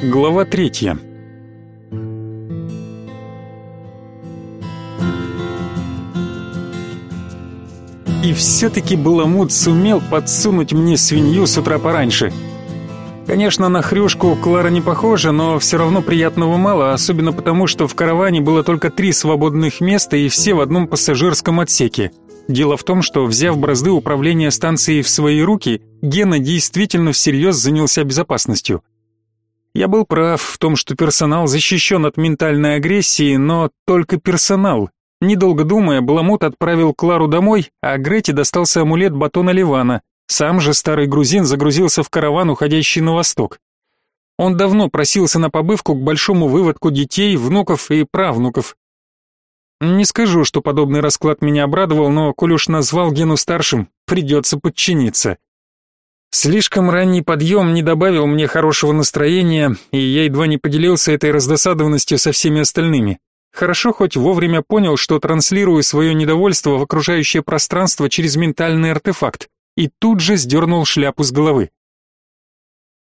Глава третья. И все-таки Баламут сумел подсунуть мне свинью с утра пораньше. Конечно, на хрюшку Клара не похожа, но все равно приятного мало, особенно потому, что в караване было только три свободных места и все в одном пассажирском отсеке. Дело в том, что, взяв бразды управления станцией в свои руки, Гена действительно всерьез занялся безопасностью. Я был прав в том, что персонал защищен от ментальной агрессии, но только персонал. Недолго думая, Баламут отправил Клару домой, а Грете достался амулет батона Ливана. Сам же старый грузин загрузился в караван, уходящий на восток. Он давно просился на побывку к большому выводку детей, внуков и правнуков. Не скажу, что подобный расклад меня обрадовал, но коль уж назвал Гену старшим, придется подчиниться. Слишком ранний подъем не добавил мне хорошего настроения, и я едва не поделился этой раздосадованностью со всеми остальными. Хорошо хоть вовремя понял, что транслирую свое недовольство в окружающее пространство через ментальный артефакт, и тут же сдернул шляпу с головы.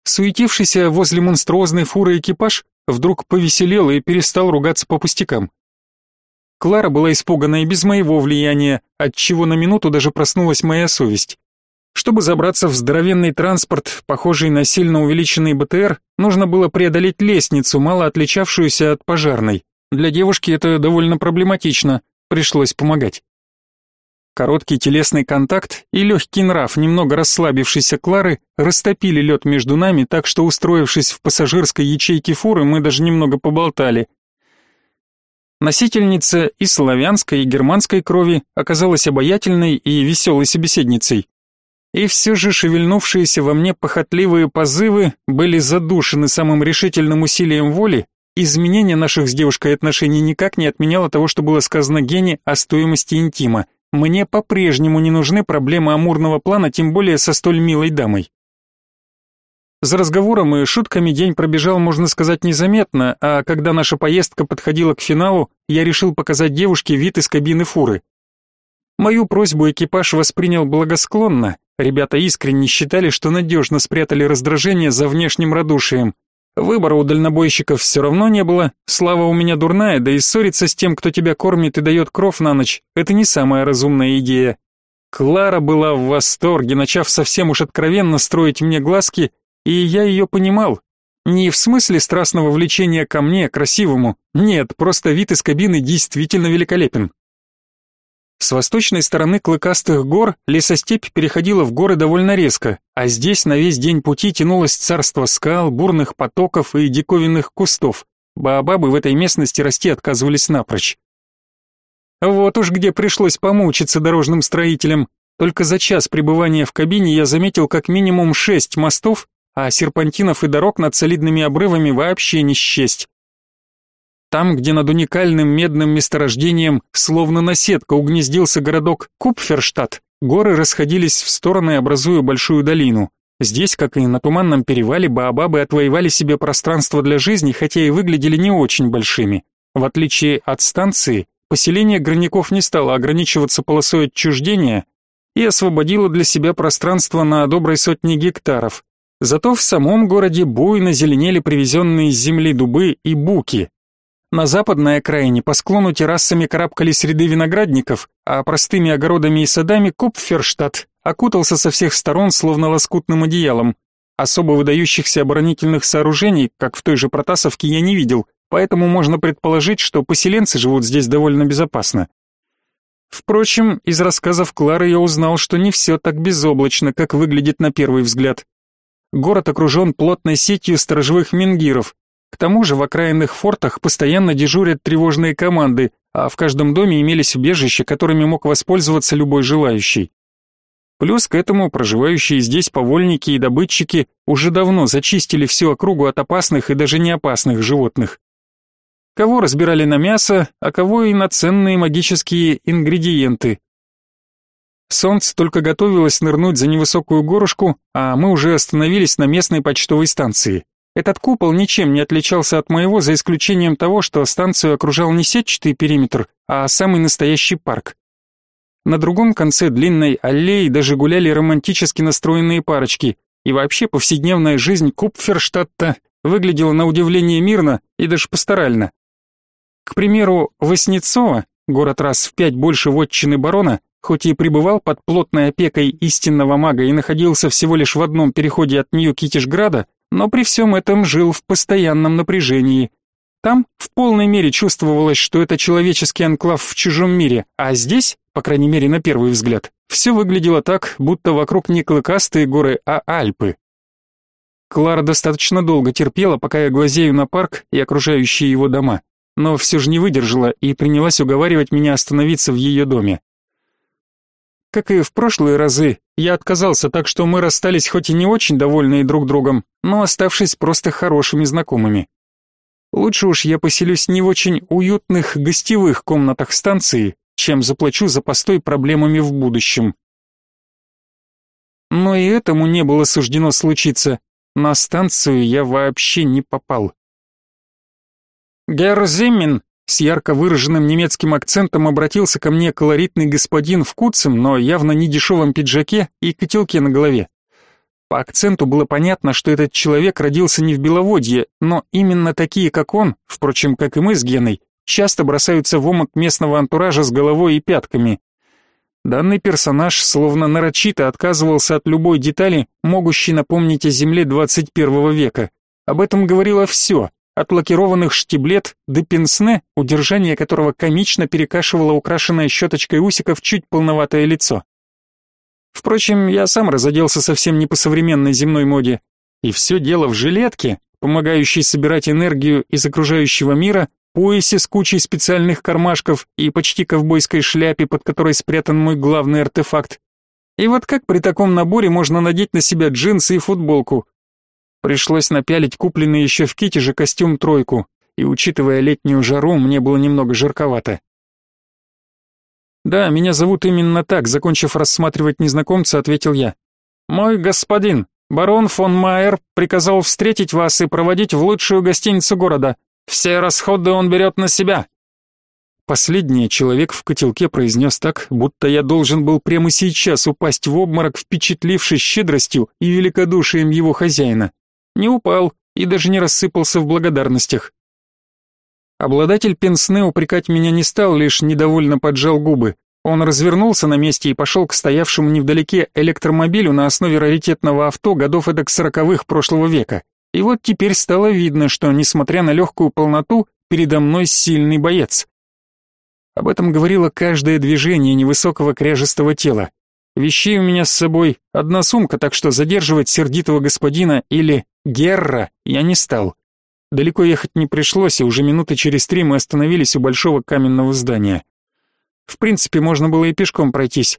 Суетившийся возле монструозной фуры экипаж вдруг повеселел и перестал ругаться по пустякам. Клара была испугана и без моего влияния, отчего на минуту даже проснулась моя совесть. Чтобы забраться в здоровенный транспорт, похожий на сильно увеличенный БТР, нужно было преодолеть лестницу, мало отличавшуюся от пожарной. Для девушки это довольно проблематично, пришлось помогать. Короткий телесный контакт и легкий нрав немного расслабившейся Клары растопили лед между нами, так что, устроившись в пассажирской ячейке фуры, мы даже немного поболтали. Носительница и славянской, и германской крови оказалась обаятельной и веселой собеседницей. И все же шевельнувшиеся во мне похотливые позывы были задушены самым решительным усилием воли, изменение наших с девушкой отношений никак не отменяло того, что было сказано Гене о стоимости интима. Мне по-прежнему не нужны проблемы амурного плана, тем более со столь милой дамой. За разговором и шутками день пробежал, можно сказать, незаметно, а когда наша поездка подходила к финалу, я решил показать девушке вид из кабины фуры. Мою просьбу экипаж воспринял благосклонно. Ребята искренне считали, что надежно спрятали раздражение за внешним радушием. Выбора у дальнобойщиков все равно не было, слава у меня дурная, да и ссориться с тем, кто тебя кормит и дает кров на ночь, это не самая разумная идея. Клара была в восторге, начав совсем уж откровенно строить мне глазки и я ее понимал. Не в смысле страстного влечения ко мне, красивому. Нет, просто вид из кабины действительно великолепен. С восточной стороны Клыкастых гор лесостепь переходила в горы довольно резко, а здесь на весь день пути тянулось царство скал, бурных потоков и диковинных кустов. Баобабы в этой местности расти отказывались напрочь. Вот уж где пришлось помучиться дорожным строителям. Только за час пребывания в кабине я заметил как минимум шесть мостов а серпантинов и дорог над солидными обрывами вообще не счесть. Там, где над уникальным медным месторождением, словно наседка, угнездился городок Купферштадт, горы расходились в стороны, образуя большую долину. Здесь, как и на Туманном перевале, баобабы отвоевали себе пространство для жизни, хотя и выглядели не очень большими. В отличие от станции, поселение горняков не стало ограничиваться полосой отчуждения и освободило для себя пространство на доброй сотни гектаров, Зато в самом городе буйно зеленели привезенные с земли дубы и буки. На западной окраине по склону террасами карабкались ряды виноградников, а простыми огородами и садами Купферштадт окутался со всех сторон словно лоскутным одеялом. Особо выдающихся оборонительных сооружений, как в той же Протасовке, я не видел, поэтому можно предположить, что поселенцы живут здесь довольно безопасно. Впрочем, из рассказов Клары я узнал, что не все так безоблачно, как выглядит на первый взгляд. Город окружен плотной сетью сторожевых мингиров. К тому же в окраинных фортах постоянно дежурят тревожные команды, а в каждом доме имелись убежища, которыми мог воспользоваться любой желающий. Плюс к этому проживающие здесь повольники и добытчики уже давно зачистили всю округу от опасных и даже неопасных животных. Кого разбирали на мясо, а кого и на ценные магические ингредиенты, Солнце только готовилось нырнуть за невысокую горушку, а мы уже остановились на местной почтовой станции. Этот купол ничем не отличался от моего, за исключением того, что станцию окружал не сетчатый периметр, а самый настоящий парк. На другом конце длинной аллеи даже гуляли романтически настроенные парочки, и вообще повседневная жизнь Купферштадта выглядела на удивление мирно и даже пасторально. К примеру, Воснецова, город раз в пять больше вотчины барона, хоть и пребывал под плотной опекой истинного мага и находился всего лишь в одном переходе от Нью-Китишграда, но при всем этом жил в постоянном напряжении. Там в полной мере чувствовалось, что это человеческий анклав в чужом мире, а здесь, по крайней мере на первый взгляд, все выглядело так, будто вокруг не клыкастые горы, а Альпы. Клара достаточно долго терпела, пока я глазею на парк и окружающие его дома, но все же не выдержала и принялась уговаривать меня остановиться в ее доме. Как и в прошлые разы, я отказался, так что мы расстались хоть и не очень довольные друг другом, но оставшись просто хорошими знакомыми. Лучше уж я поселюсь не в очень уютных гостевых комнатах станции, чем заплачу за постой проблемами в будущем. Но и этому не было суждено случиться. На станцию я вообще не попал. «Герр Зиммин!» С ярко выраженным немецким акцентом обратился ко мне колоритный господин в куцем, но явно не дешевом пиджаке и котелке на голове. По акценту было понятно, что этот человек родился не в Беловодье, но именно такие, как он, впрочем, как и мы с Геной, часто бросаются в омут местного антуража с головой и пятками. Данный персонаж словно нарочито отказывался от любой детали, могущей напомнить о земле 21 века. Об этом говорило все, от лакированных штиблет до пенсне, удержание которого комично перекашивало украшенное щеточкой усиков чуть полноватое лицо. Впрочем, я сам разоделся совсем не по современной земной моде. И все дело в жилетке, помогающей собирать энергию из окружающего мира, поясе с кучей специальных кармашков и почти ковбойской шляпе, под которой спрятан мой главный артефакт. И вот как при таком наборе можно надеть на себя джинсы и футболку? Пришлось напялить купленный еще в Китеже костюм-тройку, и, учитывая летнюю жару, мне было немного жарковато. «Да, меня зовут именно так», — закончив рассматривать незнакомца, ответил я. «Мой господин, барон фон Майер, приказал встретить вас и проводить в лучшую гостиницу города. Все расходы он берет на себя». Последнее человек в котелке произнес так, будто я должен был прямо сейчас упасть в обморок, впечатлившись щедростью и великодушием его хозяина не упал и даже не рассыпался в благодарностях. Обладатель пенсны упрекать меня не стал, лишь недовольно поджал губы. Он развернулся на месте и пошел к стоявшему невдалеке электромобилю на основе раритетного авто годов эдак сороковых прошлого века. И вот теперь стало видно, что, несмотря на легкую полноту, передо мной сильный боец. Об этом говорило каждое движение невысокого кряжестого тела. Вещей у меня с собой одна сумка, так что задерживать сердитого господина или Герра я не стал. Далеко ехать не пришлось, и уже минуты через три мы остановились у большого каменного здания. В принципе, можно было и пешком пройтись.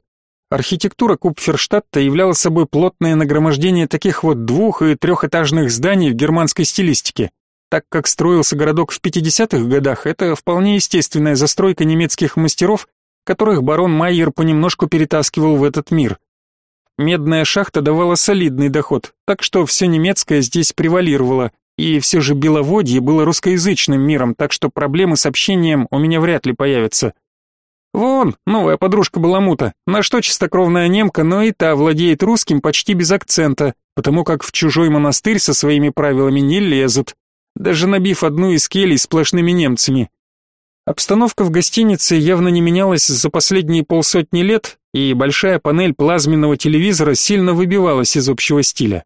Архитектура Купферштадта являла собой плотное нагромождение таких вот двух- и трехэтажных зданий в германской стилистике. Так как строился городок в 50-х годах, это вполне естественная застройка немецких мастеров, которых барон Майер понемножку перетаскивал в этот мир. Медная шахта давала солидный доход, так что все немецкое здесь превалировало, и все же Беловодье было русскоязычным миром, так что проблемы с общением у меня вряд ли появятся. Вон, новая подружка Баламута, на что чистокровная немка, но и та владеет русским почти без акцента, потому как в чужой монастырь со своими правилами не лезут, даже набив одну из келей сплошными немцами. Обстановка в гостинице явно не менялась за последние полсотни лет, и большая панель плазменного телевизора сильно выбивалась из общего стиля.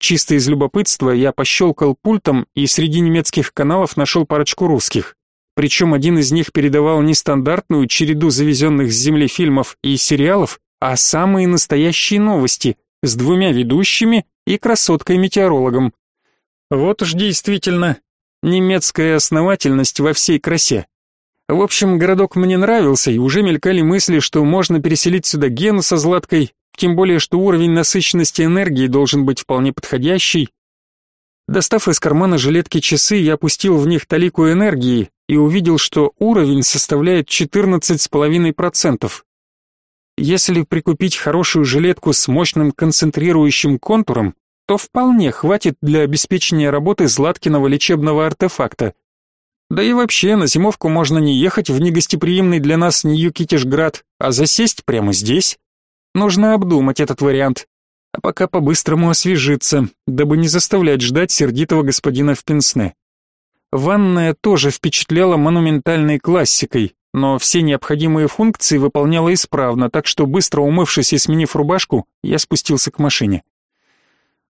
Чисто из любопытства я пощелкал пультом и среди немецких каналов нашел парочку русских. Причем один из них передавал не стандартную череду завезенных с земли фильмов и сериалов, а самые настоящие новости с двумя ведущими и красоткой-метеорологом. Вот уж действительно немецкая основательность во всей красе. В общем, городок мне нравился, и уже мелькали мысли, что можно переселить сюда Гену со Златкой, тем более, что уровень насыщенности энергии должен быть вполне подходящий. Достав из кармана жилетки часы, я опустил в них талику энергии и увидел, что уровень составляет 14,5%. Если прикупить хорошую жилетку с мощным концентрирующим контуром, то вполне хватит для обеспечения работы Златкиного лечебного артефакта, да и вообще, на зимовку можно не ехать в негостеприимный для нас Нью-Китишград, а засесть прямо здесь. Нужно обдумать этот вариант. А пока по-быстрому освежиться, дабы не заставлять ждать сердитого господина в пенсне. Ванная тоже впечатляла монументальной классикой, но все необходимые функции выполняла исправно, так что быстро умывшись и сменив рубашку, я спустился к машине.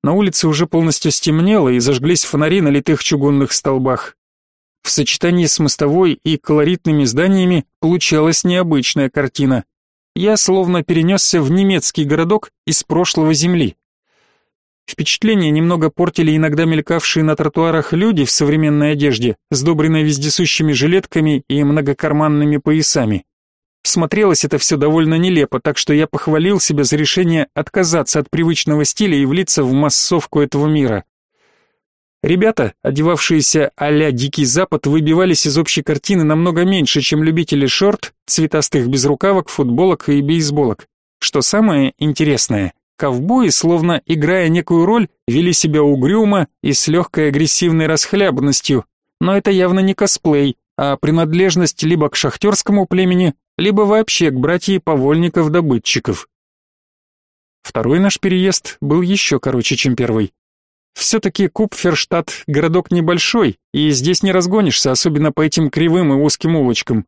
На улице уже полностью стемнело и зажглись фонари на литых чугунных столбах. В сочетании с мостовой и колоритными зданиями получалась необычная картина. Я словно перенесся в немецкий городок из прошлого земли. Впечатление немного портили иногда мелькавшие на тротуарах люди в современной одежде, сдобренной вездесущими жилетками и многокарманными поясами. Смотрелось это все довольно нелепо, так что я похвалил себя за решение отказаться от привычного стиля и влиться в массовку этого мира. Ребята, одевавшиеся а-ля Дикий Запад, выбивались из общей картины намного меньше, чем любители шорт, цветастых безрукавок, футболок и бейсболок. Что самое интересное, ковбои, словно играя некую роль, вели себя угрюмо и с легкой агрессивной расхлябанностью. Но это явно не косплей, а принадлежность либо к шахтерскому племени, либо вообще к братьям повольников-добытчиков. Второй наш переезд был еще короче, чем первый. Все-таки Купферштадт городок небольшой, и здесь не разгонишься, особенно по этим кривым и узким улочкам.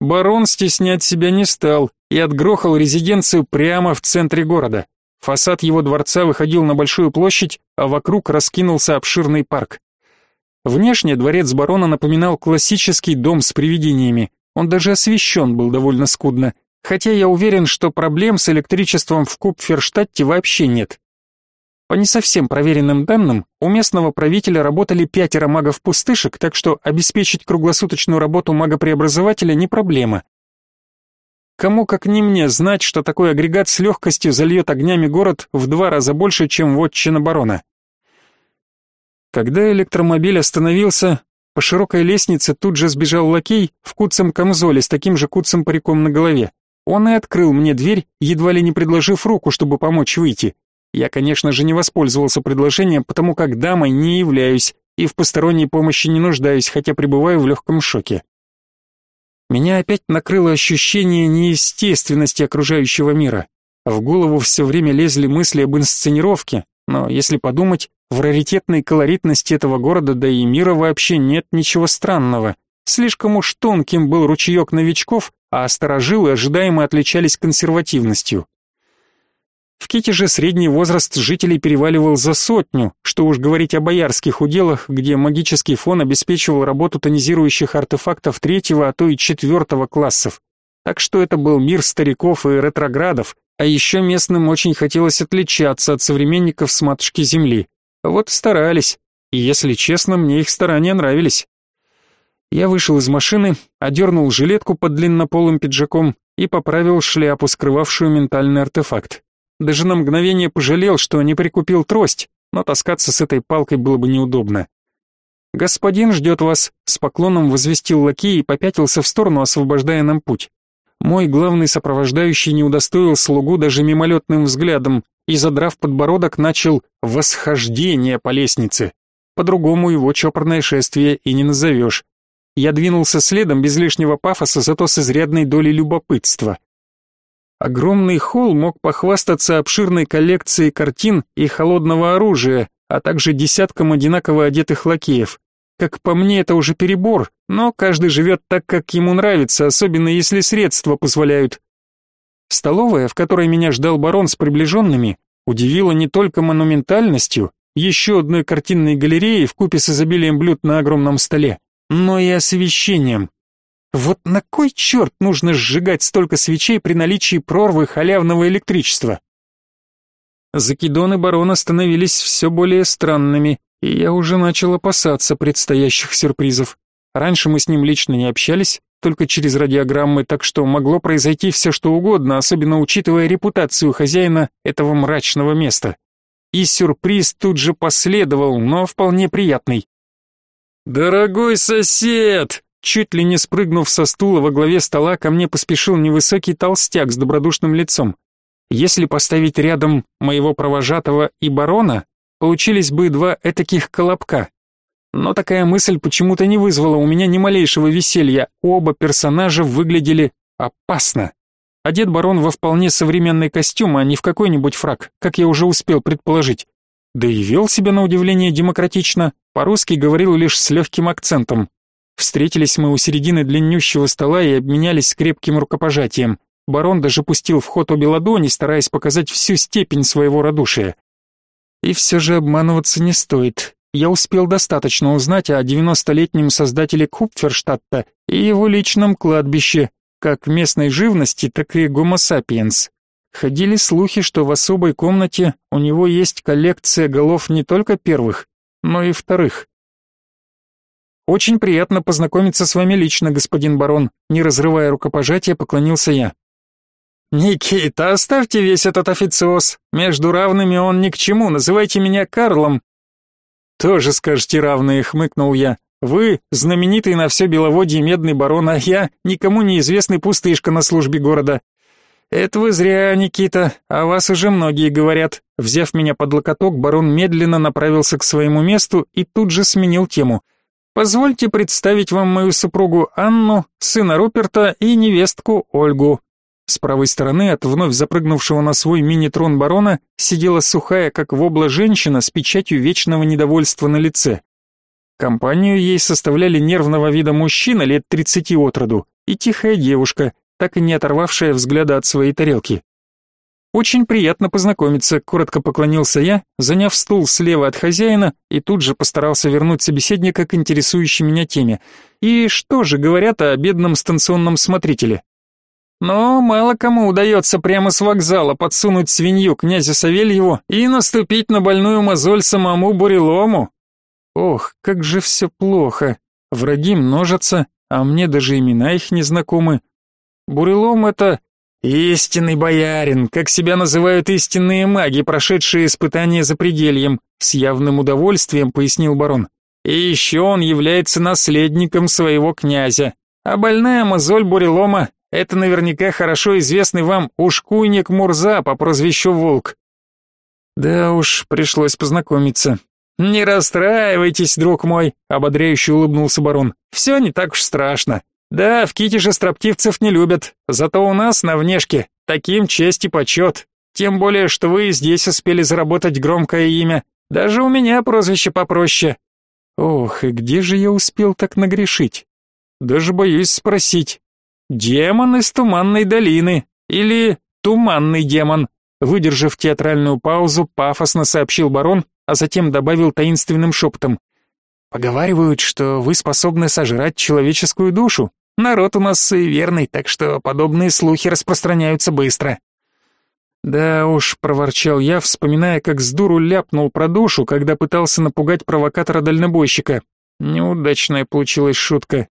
Барон стеснять себя не стал и отгрохал резиденцию прямо в центре города. Фасад его дворца выходил на большую площадь, а вокруг раскинулся обширный парк. Внешне дворец барона напоминал классический дом с привидениями. Он даже освещен был довольно скудно, хотя я уверен, что проблем с электричеством в Купферштадте вообще нет. По не совсем проверенным данным, у местного правителя работали пятеро магов-пустышек, так что обеспечить круглосуточную работу мага-преобразователя не проблема. Кому как не мне знать, что такой агрегат с легкостью зальет огнями город в два раза больше, чем вотчина барона. Когда электромобиль остановился, по широкой лестнице тут же сбежал лакей в куцем камзоле с таким же куцым париком на голове. Он и открыл мне дверь, едва ли не предложив руку, чтобы помочь выйти. Я, конечно же, не воспользовался предложением, потому как дамой не являюсь и в посторонней помощи не нуждаюсь, хотя пребываю в легком шоке. Меня опять накрыло ощущение неестественности окружающего мира. В голову все время лезли мысли об инсценировке, но если подумать, в раритетной колоритности этого города, да и мира вообще нет ничего странного. Слишком уж тонким был ручеек новичков, а старожилы ожидаемо отличались консервативностью. В Ките же средний возраст жителей переваливал за сотню, что уж говорить о боярских уделах, где магический фон обеспечивал работу тонизирующих артефактов третьего, а то и четвертого классов. Так что это был мир стариков и ретроградов, а еще местным очень хотелось отличаться от современников с матушки Земли. Вот старались, и, если честно, мне их старания нравились. Я вышел из машины, одернул жилетку под длиннополым пиджаком и поправил шляпу, скрывавшую ментальный артефакт. Даже на мгновение пожалел, что не прикупил трость, но таскаться с этой палкой было бы неудобно. «Господин ждет вас», — с поклоном возвестил лакей и попятился в сторону, освобождая нам путь. Мой главный сопровождающий не удостоил слугу даже мимолетным взглядом, и, задрав подбородок, начал восхождение по лестнице. По-другому его чопорное шествие и не назовешь. Я двинулся следом без лишнего пафоса, зато с изрядной долей любопытства. Огромный холл мог похвастаться обширной коллекцией картин и холодного оружия, а также десятком одинаково одетых лакеев. Как по мне, это уже перебор, но каждый живет так, как ему нравится, особенно если средства позволяют. Столовая, в которой меня ждал барон с приближенными, удивила не только монументальностью, еще одной картинной галереей в купе с изобилием блюд на огромном столе, но и освещением. Вот на кой черт нужно сжигать столько свечей при наличии прорвы халявного электричества? Закидоны барона становились все более странными, и я уже начал опасаться предстоящих сюрпризов. Раньше мы с ним лично не общались, только через радиограммы, так что могло произойти все что угодно, особенно учитывая репутацию хозяина этого мрачного места. И сюрприз тут же последовал, но вполне приятный. «Дорогой сосед!» Чуть ли не спрыгнув со стула во главе стола, ко мне поспешил невысокий толстяк с добродушным лицом. Если поставить рядом моего провожатого и барона, получились бы два этаких колобка. Но такая мысль почему-то не вызвала у меня ни малейшего веселья. Оба персонажа выглядели опасно. Одет барон во вполне современный костюм, а не в какой-нибудь фрак, как я уже успел предположить. Да и вел себя на удивление демократично, по-русски говорил лишь с легким акцентом. Встретились мы у середины длиннющего стола и обменялись крепким рукопожатием. Барон даже пустил в ход обе ладони, стараясь показать всю степень своего радушия. И все же обманываться не стоит. Я успел достаточно узнать о девяностолетнем создателе Купферштадта и его личном кладбище, как местной живности, так и гомо сапиенс. Ходили слухи, что в особой комнате у него есть коллекция голов не только первых, но и вторых. Очень приятно познакомиться с вами лично, господин барон, не разрывая рукопожатия, поклонился я. Никита, оставьте весь этот официоз. Между равными он ни к чему, называйте меня Карлом. Тоже скажете равные, хмыкнул я. Вы знаменитый на все беловодье медный барон, а я никому неизвестный пустышка на службе города. Это вы зря, Никита, о вас уже многие говорят. Взяв меня под локоток, барон медленно направился к своему месту и тут же сменил тему. Позвольте представить вам мою супругу Анну, сына Руперта и невестку Ольгу. С правой стороны от вновь запрыгнувшего на свой мини-трон барона сидела сухая, как вобла женщина с печатью вечного недовольства на лице. Компанию ей составляли нервного вида мужчина лет тридцати от роду и тихая девушка, так и не оторвавшая взгляда от своей тарелки. «Очень приятно познакомиться», — коротко поклонился я, заняв стул слева от хозяина и тут же постарался вернуть собеседника к интересующей меня теме. «И что же говорят о бедном станционном смотрителе?» Но мало кому удается прямо с вокзала подсунуть свинью князю Савельеву и наступить на больную мозоль самому Бурелому. Ох, как же все плохо. Враги множатся, а мне даже имена их не знакомы. Бурелом — это истинный боярин, как себя называют истинные маги, прошедшие испытания за предельем, с явным удовольствием пояснил барон. И еще он является наследником своего князя. А больная мозоль Бурелома это наверняка хорошо известный вам ушкуйник Мурза по прозвищу Волк. Да уж, пришлось познакомиться. Не расстраивайтесь, друг мой, ободряюще улыбнулся барон. Все не так уж страшно. Да, в Китеже строптивцев не любят, зато у нас на внешке таким честь и почет. Тем более, что вы здесь успели заработать громкое имя. Даже у меня прозвище попроще. Ох, и где же я успел так нагрешить? Даже боюсь спросить. «Демон из Туманной долины» или «Туманный демон», выдержав театральную паузу, пафосно сообщил барон, а затем добавил таинственным шепотом. «Поговаривают, что вы способны сожрать человеческую душу. Народ у нас верный, так что подобные слухи распространяются быстро». «Да уж», — проворчал я, вспоминая, как с дуру ляпнул про душу, когда пытался напугать провокатора-дальнобойщика. Неудачная получилась шутка.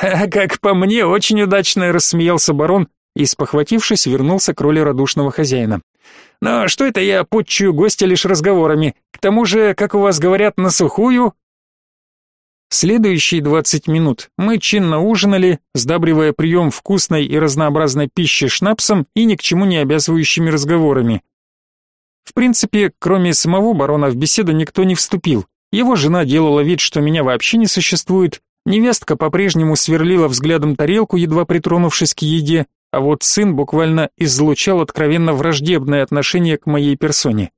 «А как по мне, очень удачно!» — рассмеялся барон и, спохватившись, вернулся к роли радушного хозяина. «Но что это я путчую гостя лишь разговорами? К тому же, как у вас говорят, на сухую...» Следующие двадцать минут мы чинно ужинали, сдабривая прием вкусной и разнообразной пищи шнапсом и ни к чему не обязывающими разговорами. В принципе, кроме самого барона в беседу никто не вступил. Его жена делала вид, что меня вообще не существует, Невестка по-прежнему сверлила взглядом тарелку, едва притронувшись к еде, а вот сын буквально излучал откровенно враждебное отношение к моей персоне.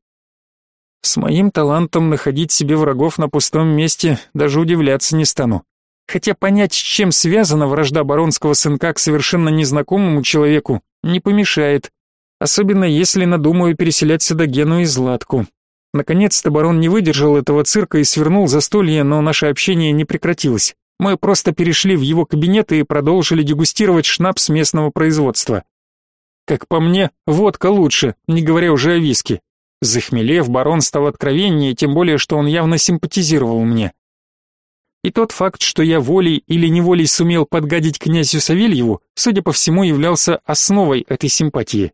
С моим талантом находить себе врагов на пустом месте даже удивляться не стану. Хотя понять, с чем связана вражда баронского сынка к совершенно незнакомому человеку, не помешает. Особенно если надумаю переселять сюда Гену и Златку. Наконец-то барон не выдержал этого цирка и свернул застолье, но наше общение не прекратилось. Мы просто перешли в его кабинет и продолжили дегустировать шнапс местного производства. Как по мне, водка лучше, не говоря уже о виске. Захмелев, барон стал откровеннее, тем более, что он явно симпатизировал мне. И тот факт, что я волей или неволей сумел подгадить князю Савельеву, судя по всему, являлся основой этой симпатии.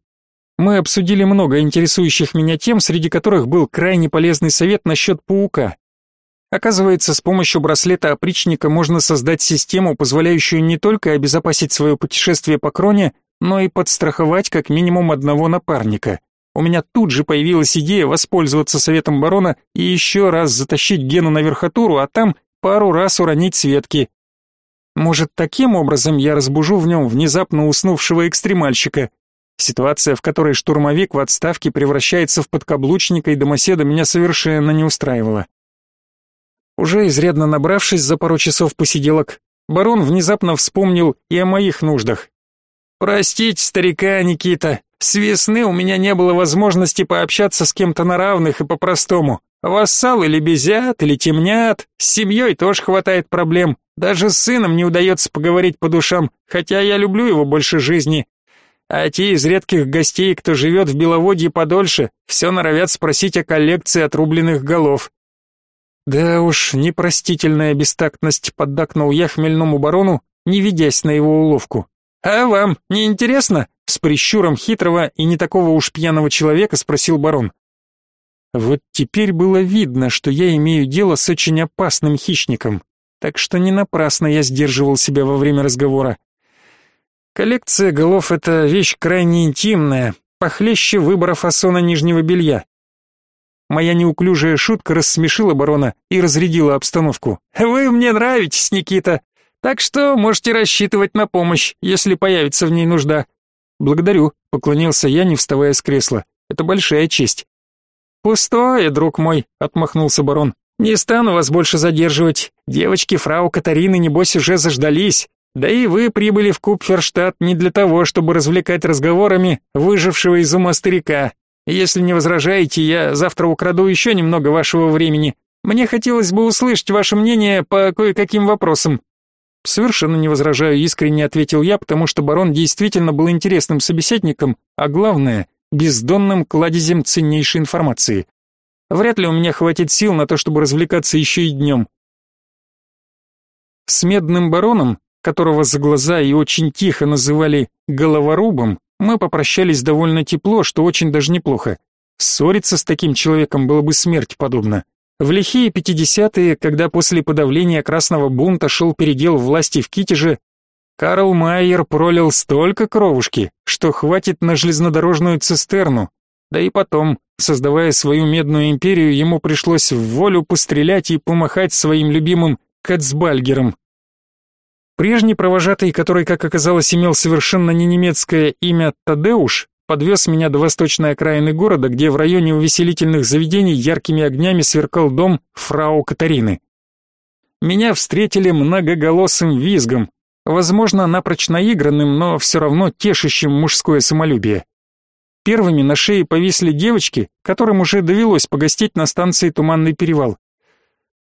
Мы обсудили много интересующих меня тем, среди которых был крайне полезный совет насчет паука. Оказывается, с помощью браслета опричника можно создать систему, позволяющую не только обезопасить свое путешествие по кроне, но и подстраховать как минимум одного напарника. У меня тут же появилась идея воспользоваться советом барона и еще раз затащить Гену на верхотуру, а там пару раз уронить Светки. Может, таким образом я разбужу в нем внезапно уснувшего экстремальщика, Ситуация, в которой штурмовик в отставке превращается в подкаблучника и домоседа, меня совершенно не устраивала. Уже изрядно набравшись за пару часов посиделок, барон внезапно вспомнил и о моих нуждах. «Простите, старика Никита, с весны у меня не было возможности пообщаться с кем-то на равных и по-простому. Вассалы или безят, или темнят, с семьей тоже хватает проблем. Даже с сыном не удается поговорить по душам, хотя я люблю его больше жизни. А те из редких гостей, кто живет в Беловодье подольше, все норовят спросить о коллекции отрубленных голов. Да уж, непростительная бестактность, поддакнул я хмельному барону, не ведясь на его уловку. А вам не интересно? С прищуром хитрого и не такого уж пьяного человека спросил барон. Вот теперь было видно, что я имею дело с очень опасным хищником, так что не напрасно я сдерживал себя во время разговора. Коллекция голов — это вещь крайне интимная, похлеще выбора фасона нижнего белья. Моя неуклюжая шутка рассмешила барона и разрядила обстановку. «Вы мне нравитесь, Никита, так что можете рассчитывать на помощь, если появится в ней нужда». «Благодарю», — поклонился я, не вставая с кресла. «Это большая честь». «Пустое, друг мой», — отмахнулся барон. «Не стану вас больше задерживать. Девочки фрау Катарины, небось, уже заждались. Да и вы прибыли в Купферштадт не для того, чтобы развлекать разговорами выжившего из ума старика. Если не возражаете, я завтра украду еще немного вашего времени. Мне хотелось бы услышать ваше мнение по кое-каким вопросам». «Совершенно не возражаю», — искренне ответил я, потому что барон действительно был интересным собеседником, а главное — бездонным кладезем ценнейшей информации. Вряд ли у меня хватит сил на то, чтобы развлекаться еще и днем. С медным бароном, которого за глаза и очень тихо называли «головорубом», мы попрощались довольно тепло, что очень даже неплохо. Ссориться с таким человеком было бы смерть подобно. В лихие пятидесятые, когда после подавления Красного бунта шел передел власти в Китеже, Карл Майер пролил столько кровушки, что хватит на железнодорожную цистерну. Да и потом, создавая свою медную империю, ему пришлось в волю пострелять и помахать своим любимым Кацбальгером, Прежний провожатый, который, как оказалось, имел совершенно не немецкое имя Тадеуш, подвез меня до восточной окраины города, где в районе увеселительных заведений яркими огнями сверкал дом фрау Катарины. Меня встретили многоголосым визгом, возможно, напрочь наигранным, но все равно тешащим мужское самолюбие. Первыми на шее повисли девочки, которым уже довелось погостить на станции Туманный перевал.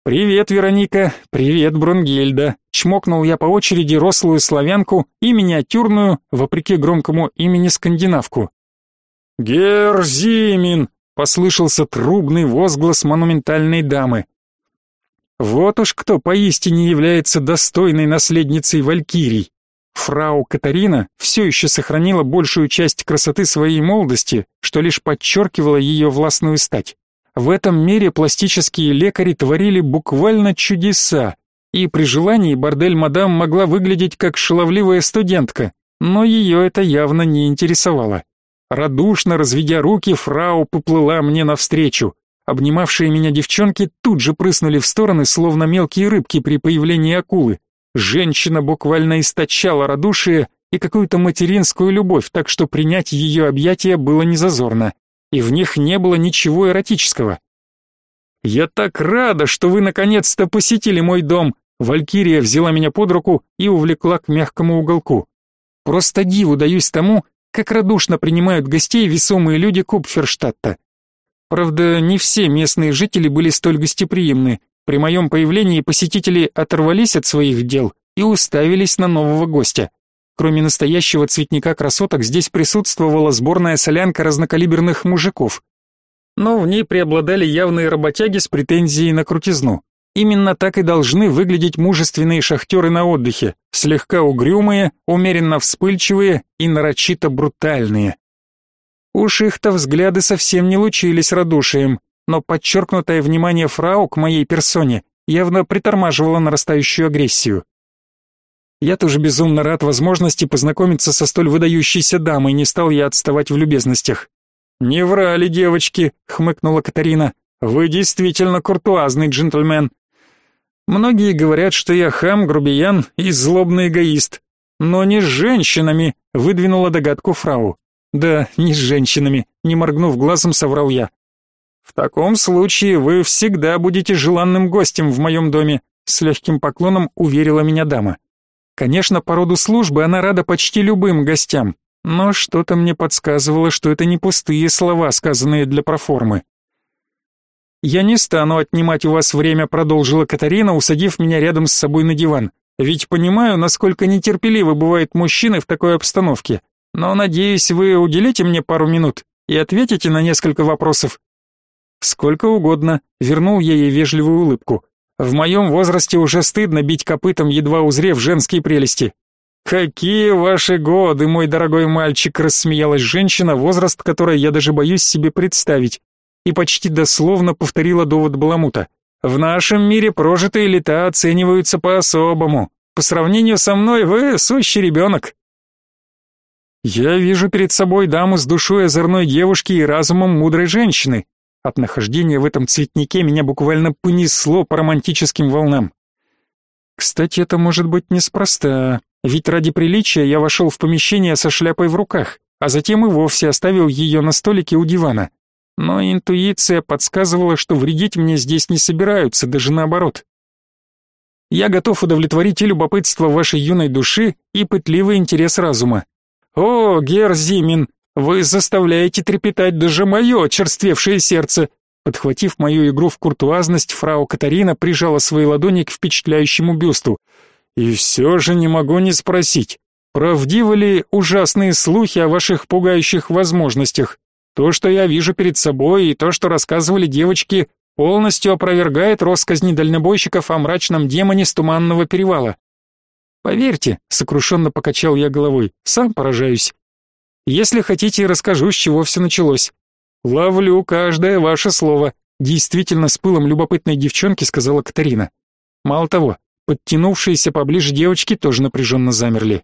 «Привет, Вероника! Привет, Брунгельда!» Чмокнул я по очереди рослую славянку и миниатюрную, вопреки громкому имени, скандинавку. «Герзимин!» — послышался трубный возглас монументальной дамы. Вот уж кто поистине является достойной наследницей Валькирий. Фрау Катарина все еще сохранила большую часть красоты своей молодости, что лишь подчеркивало ее властную стать. В этом мире пластические лекари творили буквально чудеса, и при желании бордель мадам могла выглядеть как шаловливая студентка, но ее это явно не интересовало. Радушно разведя руки, фрау поплыла мне навстречу. Обнимавшие меня девчонки тут же прыснули в стороны, словно мелкие рыбки при появлении акулы. Женщина буквально источала радушие и какую-то материнскую любовь, так что принять ее объятия было незазорно и в них не было ничего эротического. «Я так рада, что вы наконец-то посетили мой дом!» Валькирия взяла меня под руку и увлекла к мягкому уголку. Просто диву даюсь тому, как радушно принимают гостей весомые люди Купферштадта. Правда, не все местные жители были столь гостеприимны. При моем появлении посетители оторвались от своих дел и уставились на нового гостя. Кроме настоящего цветника красоток, здесь присутствовала сборная солянка разнокалиберных мужиков. Но в ней преобладали явные работяги с претензией на крутизну. Именно так и должны выглядеть мужественные шахтеры на отдыхе, слегка угрюмые, умеренно вспыльчивые и нарочито брутальные. Уж их-то взгляды совсем не лучились радушием, но подчеркнутое внимание фрау к моей персоне явно притормаживало нарастающую агрессию. Я тоже безумно рад возможности познакомиться со столь выдающейся дамой, не стал я отставать в любезностях. «Не врали, девочки», — хмыкнула Катарина. «Вы действительно куртуазный джентльмен. Многие говорят, что я хам, грубиян и злобный эгоист. Но не с женщинами», — выдвинула догадку фрау. Да, не с женщинами, не моргнув глазом, соврал я. В таком случае вы всегда будете желанным гостем в моем доме, с легким поклоном уверила меня дама. Конечно, по роду службы она рада почти любым гостям, но что-то мне подсказывало, что это не пустые слова, сказанные для проформы. «Я не стану отнимать у вас время», — продолжила Катарина, усадив меня рядом с собой на диван. «Ведь понимаю, насколько нетерпеливы бывают мужчины в такой обстановке. Но, надеюсь, вы уделите мне пару минут и ответите на несколько вопросов». «Сколько угодно», — вернул я ей вежливую улыбку. «В моем возрасте уже стыдно бить копытом, едва узрев женские прелести». «Какие ваши годы, мой дорогой мальчик!» — рассмеялась женщина, возраст которой я даже боюсь себе представить, и почти дословно повторила довод Баламута. «В нашем мире прожитые лета оцениваются по-особому. По сравнению со мной вы сущий ребенок». «Я вижу перед собой даму с душой озорной девушки и разумом мудрой женщины. От нахождения в этом цветнике меня буквально понесло по романтическим волнам. Кстати, это может быть неспроста, ведь ради приличия я вошел в помещение со шляпой в руках, а затем и вовсе оставил ее на столике у дивана. Но интуиция подсказывала, что вредить мне здесь не собираются, даже наоборот. Я готов удовлетворить и любопытство вашей юной души, и пытливый интерес разума. О, Гер Зимин, вы заставляете трепетать даже мое очерствевшее сердце. Подхватив мою игру в куртуазность, фрау Катарина прижала свои ладони к впечатляющему бюсту. И все же не могу не спросить, правдивы ли ужасные слухи о ваших пугающих возможностях? То, что я вижу перед собой, и то, что рассказывали девочки, полностью опровергает россказни дальнобойщиков о мрачном демоне с Туманного перевала. Поверьте, сокрушенно покачал я головой, сам поражаюсь. Если хотите, расскажу, с чего все началось. Ловлю каждое ваше слово, действительно с пылом любопытной девчонки сказала Катарина. Мало того, подтянувшиеся поближе девочки тоже напряженно замерли.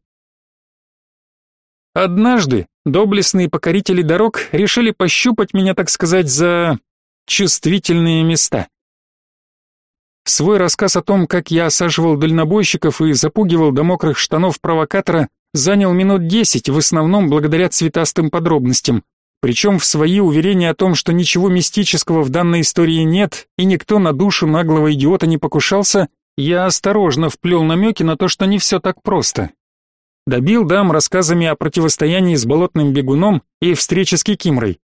Однажды доблестные покорители дорог решили пощупать меня, так сказать, за чувствительные места. Свой рассказ о том, как я осаживал дальнобойщиков и запугивал до мокрых штанов провокатора, занял минут десять, в основном благодаря цветастым подробностям. Причем в свои уверения о том, что ничего мистического в данной истории нет и никто на душу наглого идиота не покушался, я осторожно вплел намеки на то, что не все так просто. Добил дам рассказами о противостоянии с болотным бегуном и встрече с Кикимрой.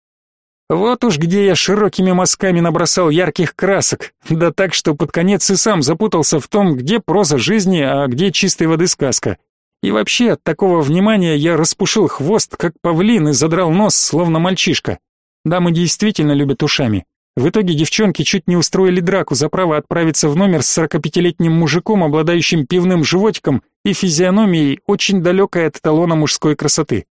Вот уж где я широкими мазками набросал ярких красок, да так, что под конец и сам запутался в том, где проза жизни, а где чистой воды сказка. И вообще от такого внимания я распушил хвост, как павлин, и задрал нос, словно мальчишка. Дамы действительно любят ушами. В итоге девчонки чуть не устроили драку за право отправиться в номер с 45-летним мужиком, обладающим пивным животиком и физиономией, очень далекой от эталона мужской красоты.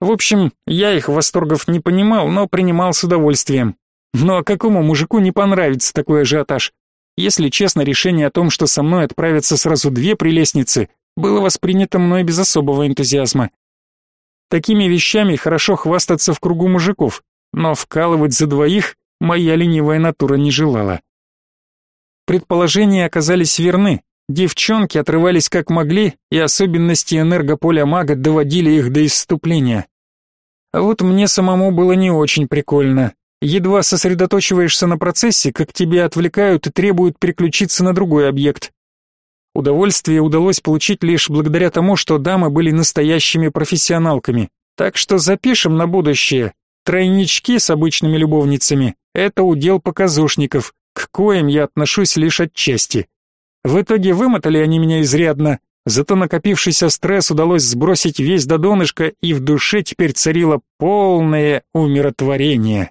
В общем, я их восторгов не понимал, но принимал с удовольствием. Но какому мужику не понравится такой ажиотаж? Если честно, решение о том, что со мной отправятся сразу две прелестницы, было воспринято мной без особого энтузиазма. Такими вещами хорошо хвастаться в кругу мужиков, но вкалывать за двоих моя ленивая натура не желала. Предположения оказались верны. Девчонки отрывались как могли, и особенности энергополя мага доводили их до исступления. А вот мне самому было не очень прикольно. Едва сосредоточиваешься на процессе, как тебя отвлекают и требуют переключиться на другой объект. Удовольствие удалось получить лишь благодаря тому, что дамы были настоящими профессионалками. Так что запишем на будущее. Тройнички с обычными любовницами — это удел показушников, к коим я отношусь лишь отчасти. В итоге вымотали они меня изрядно, зато накопившийся стресс удалось сбросить весь до донышка, и в душе теперь царило полное умиротворение.